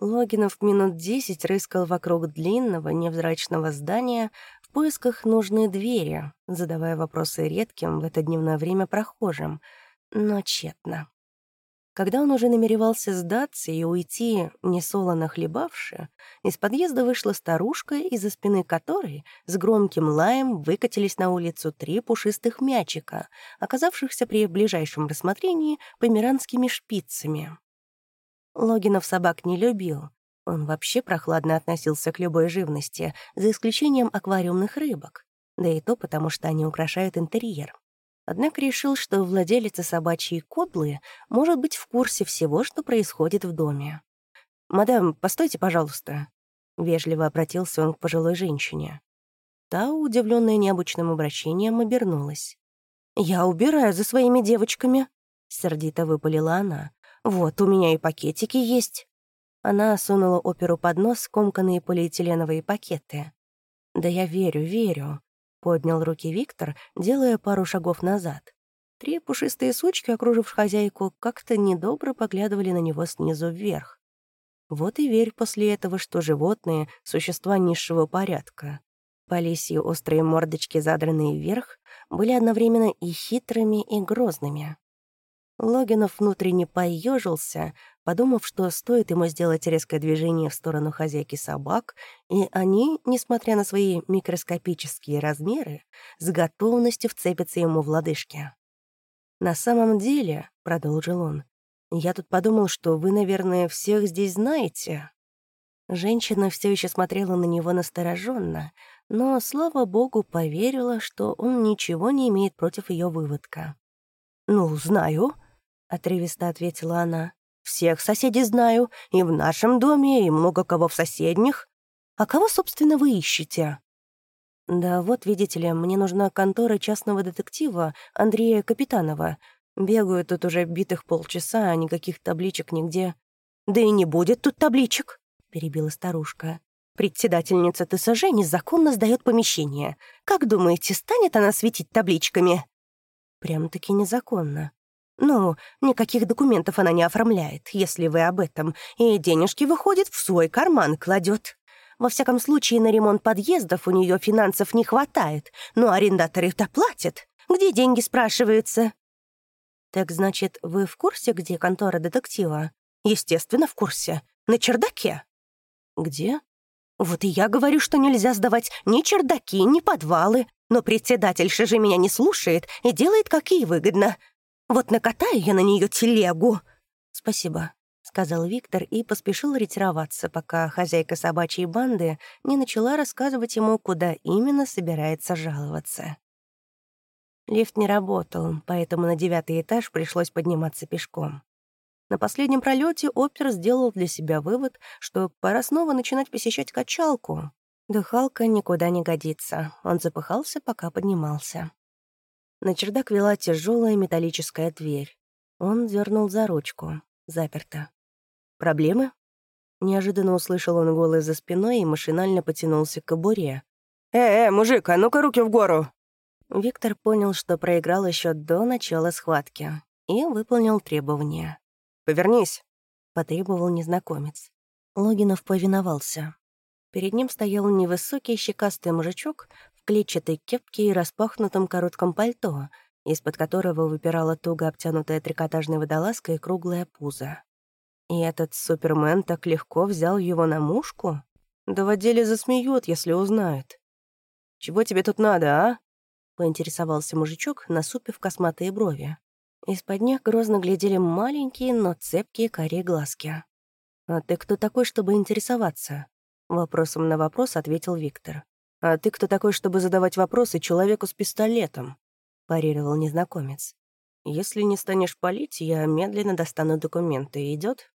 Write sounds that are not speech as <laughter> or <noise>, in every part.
Логинов минут десять рыскал вокруг длинного, невзрачного здания в поисках нужной двери, задавая вопросы редким в это дневное время прохожим, но тщетно. Когда он уже намеревался сдаться и уйти, несолоно хлебавши, из подъезда вышла старушка, из-за спины которой с громким лаем выкатились на улицу три пушистых мячика, оказавшихся при ближайшем рассмотрении померанскими шпицами. Логинов собак не любил. Он вообще прохладно относился к любой живности, за исключением аквариумных рыбок. Да и то потому, что они украшают интерьер. Однако решил, что владелица собачьей кодлы может быть в курсе всего, что происходит в доме. «Мадам, постойте, пожалуйста», — вежливо обратился он к пожилой женщине. Та, удивленная необычным обращением, обернулась. «Я убираю за своими девочками», — сердито выпалила она. «Вот, у меня и пакетики есть». Она сунула оперу под нос скомканные полиэтиленовые пакеты. «Да я верю, верю», Поднял руки Виктор, делая пару шагов назад. Три пушистые сучки, окружившие хозяйку, как-то недобро поглядывали на него снизу вверх. Вот и верь после этого, что животные — существа низшего порядка. По лисьи острые мордочки, задранные вверх, были одновременно и хитрыми, и грозными. Логинов внутренне поежился, подумав, что стоит ему сделать резкое движение в сторону хозяйки собак, и они, несмотря на свои микроскопические размеры, с готовностью вцепятся ему в лодыжки. «На самом деле», — продолжил он, — «я тут подумал, что вы, наверное, всех здесь знаете». Женщина все еще смотрела на него настороженно, но, слава богу, поверила, что он ничего не имеет против ее выводка. «Ну, знаю», — отрывисто ответила она. «Всех соседей знаю, и в нашем доме, и много кого в соседних. А кого, собственно, вы ищете?» «Да вот, видите ли, мне нужна контора частного детектива Андрея Капитанова. Бегаю тут уже битых полчаса, а никаких табличек нигде». «Да и не будет тут табличек», — перебила старушка. «Председательница ТСЖ незаконно сдает помещение. Как думаете, станет она светить табличками?» «Прям-таки незаконно», «Ну, никаких документов она не оформляет, если вы об этом, и денежки, выходит, в свой карман кладет. Во всяком случае, на ремонт подъездов у нее финансов не хватает, но арендаторы-то платят. Где деньги, спрашивается?» «Так значит, вы в курсе, где контора детектива?» «Естественно, в курсе. На чердаке». «Где?» «Вот и я говорю, что нельзя сдавать ни чердаки, ни подвалы, но председательша же меня не слушает и делает, как ей выгодно. Вот накатаю я на нее телегу!» «Спасибо», — сказал Виктор и поспешил ретироваться, пока хозяйка собачьей банды не начала рассказывать ему, куда именно собирается жаловаться. Лифт не работал, поэтому на девятый этаж пришлось подниматься пешком. На последнем пролете опер сделал для себя вывод, что пора снова начинать посещать качалку. Дыхалка никуда не годится. Он запыхался, пока поднимался. На чердак вела тяжелая металлическая дверь. Он дернул за ручку. Заперто. «Проблемы?» Неожиданно услышал он голос за спиной и машинально потянулся к кобуре. «Э, э, мужик, а ну-ка руки в гору!» Виктор понял, что проиграл еще до начала схватки и выполнил требования. «Повернись!» — потребовал незнакомец. Логинов повиновался. Перед ним стоял невысокий щекастый мужичок клетчатой кепке и распахнутом коротком пальто, из-под которого выпирала туго обтянутая трикотажной водолазкой круглая пузо. И этот супермен так легко взял его на мушку? Да в отделе засмеют, если узнают. «Чего тебе тут надо, а?» — поинтересовался мужичок, насупив косматые брови. Из-под них грозно глядели маленькие, но цепкие карие глазки. «А ты кто такой, чтобы интересоваться?» Вопросом на вопрос ответил Виктор. «А ты кто такой, чтобы задавать вопросы человеку с пистолетом?» — парировал незнакомец. «Если не станешь палить, я медленно достану документы. Идет?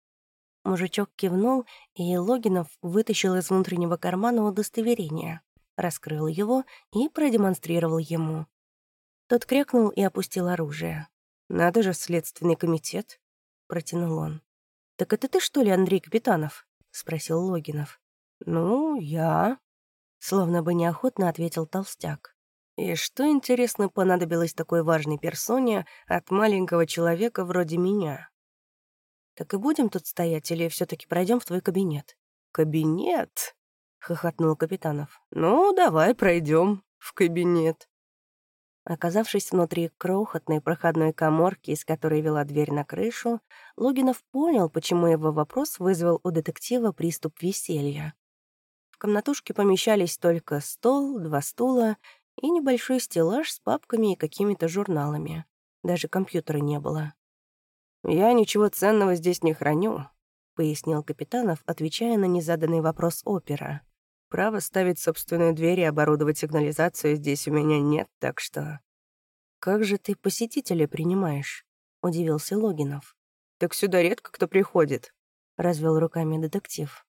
Мужичок кивнул, и Логинов вытащил из внутреннего кармана удостоверение, раскрыл его и продемонстрировал ему. Тот крякнул и опустил оружие. «Надо же, следственный комитет», — протянул он. «Так это ты, что ли, Андрей Капитанов?» — спросил Логинов. «Ну, я», Словно бы неохотно ответил толстяк. И что, интересно, понадобилось такой важной персоне от маленького человека вроде меня? Так и будем тут стоять или все таки пройдем в твой кабинет?» «Кабинет?» — хохотнул Капитанов. «Ну, давай пройдем в кабинет». Оказавшись внутри крохотной проходной коморки, из которой вела дверь на крышу, Логинов понял, почему его вопрос вызвал у детектива приступ веселья. В комнатушке помещались только стол, два стула и небольшой стеллаж с папками и какими-то журналами. Даже компьютера не было. «Я ничего ценного здесь не храню», — пояснил Капитанов, отвечая на незаданный вопрос опера. «Право ставить собственную дверь и оборудовать сигнализацию здесь у меня нет, так что...» «Как же ты посетителей принимаешь?» — удивился Логинов. «Так сюда редко кто приходит», — развел руками детектив.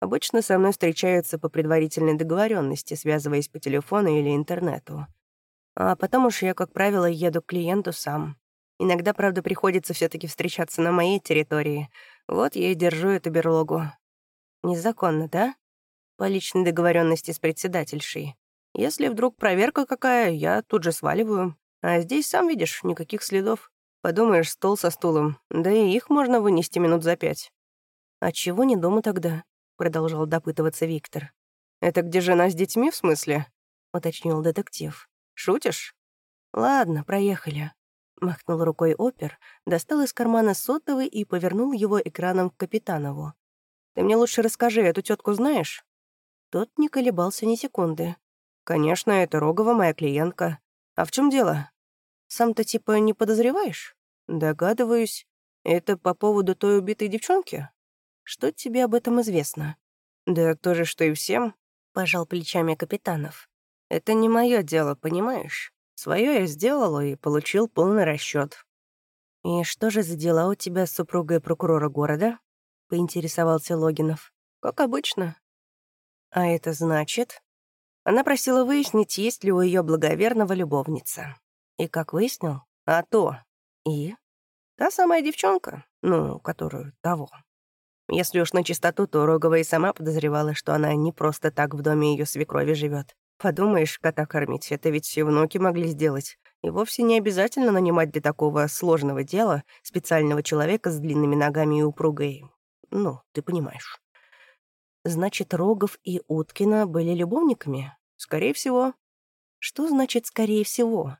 «Обычно со мной встречаются по предварительной договоренности, связываясь по телефону или интернету. А потом уж я, как правило, еду к клиенту сам. Иногда, правда, приходится все таки встречаться на моей территории. Вот я и держу эту берлогу. Незаконно, да? По личной договоренности с председательшей. Если вдруг проверка какая, я тут же сваливаю. А здесь, сам видишь, никаких следов. Подумаешь, стол со стулом. Да и их можно вынести минут за пять. «А чего не дома тогда?» — продолжал допытываться Виктор. «Это где жена с детьми, в смысле?» — уточнил детектив. «Шутишь?» «Ладно, проехали. Махнул рукой опер, достал из кармана сотовый и повернул его экраном к Капитанову. «Ты мне лучше расскажи, эту тетку знаешь?» Тот не колебался ни секунды. «Конечно, это Рогова, моя клиентка. А в чем дело?» «Сам-то типа не подозреваешь?» «Догадываюсь. Это по поводу той убитой девчонки?» «Что тебе об этом известно?» «Да то же, что и всем», — пожал плечами Капитанов. «Это не мое дело, понимаешь? Свое я сделал и получил полный расчет. «И что же за дела у тебя с супругой прокурора города?» — поинтересовался Логинов. «Как обычно». «А это значит?» Она просила выяснить, есть ли у ее благоверного любовница. И как выяснил? А то. И? Та самая девчонка, ну, которую того. Если уж на чистоту, то Рогова и сама подозревала, что она не просто так в доме ее свекрови живет. Подумаешь, кота кормить, это ведь все внуки могли сделать. И вовсе не обязательно нанимать для такого сложного дела специального человека с длинными ногами и упругой. Ну, ты понимаешь. Значит, Рогов и Уткина были любовниками? Скорее всего. Что значит «скорее всего»?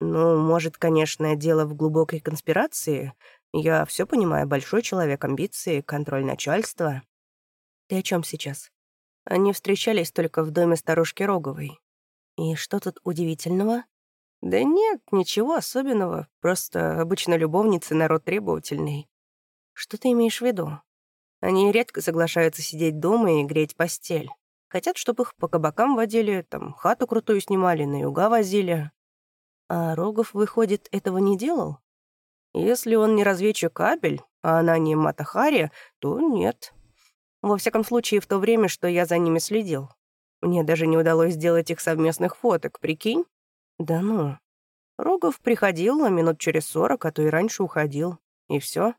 Ну, может, конечно, дело в глубокой конспирации. Я все понимаю, большой человек, амбиции, контроль начальства. Ты о чем сейчас? Они встречались только в доме старушки Роговой. И что тут удивительного? Да нет, ничего особенного. Просто обычно любовницы народ требовательный. Что ты имеешь в виду? Они редко соглашаются сидеть дома и греть постель. Хотят, чтобы их по кабакам водили, там хату крутую снимали, на юга возили. А Рогов, выходит, этого не делал? Если он не разведчик кабель, а она не Матахари, то нет. Во всяком случае, в то время, что я за ними следил. Мне даже не удалось сделать их совместных фоток, прикинь? Да ну. Рогов приходил, а минут через сорок, а то и раньше уходил. И все.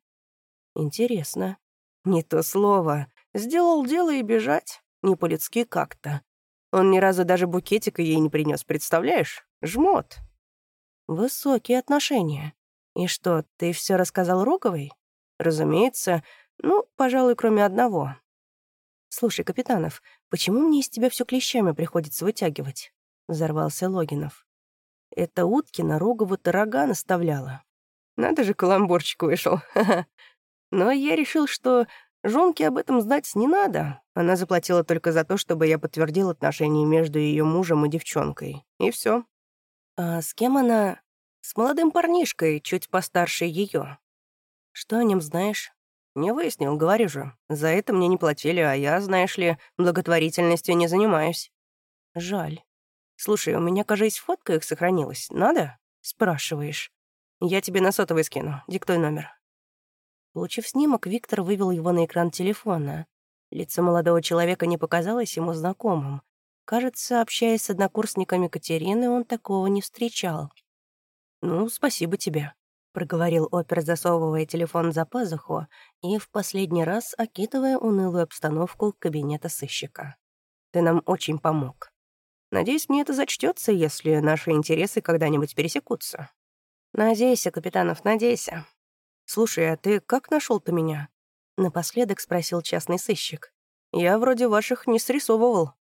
Интересно. Не то слово. Сделал дело и бежать. Не по-людски как-то. Он ни разу даже букетика ей не принес, представляешь? Жмот. Высокие отношения. И что, ты все рассказал Роговой? Разумеется. Ну, пожалуй, кроме одного. «Слушай, Капитанов, почему мне из тебя все клещами приходится вытягивать?» — взорвался Логинов. «Это Уткина Рогову-то рога наставляла». «Надо же, каламбурчик вышел. <laughs> Но я решил, что Жонке об этом знать не надо. Она заплатила только за то, чтобы я подтвердил отношения между ее мужем и девчонкой. И все. «А с кем она?» «С молодым парнишкой, чуть постарше ее. «Что о нем знаешь?» «Не выяснил, говорю же. За это мне не платили, а я, знаешь ли, благотворительностью не занимаюсь». «Жаль. Слушай, у меня, кажется, фотка их сохранилась. Надо?» «Спрашиваешь». «Я тебе на сотовый скину. Диктуй номер». Получив снимок, Виктор вывел его на экран телефона. Лицо молодого человека не показалось ему знакомым. Кажется, общаясь с однокурсниками Катерины, он такого не встречал. «Ну, спасибо тебе», проговорил опер, засовывая телефон за пазуху и в последний раз окидывая унылую обстановку кабинета сыщика. «Ты нам очень помог. Надеюсь, мне это зачтется, если наши интересы когда-нибудь пересекутся». «Надейся, капитанов, надейся», «Слушай, а ты как нашел то меня?» — напоследок спросил частный сыщик. «Я вроде ваших не срисовывал».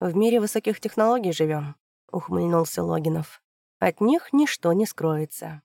«В мире высоких технологий живем, ухмыльнулся Логинов. «От них ничто не скроется».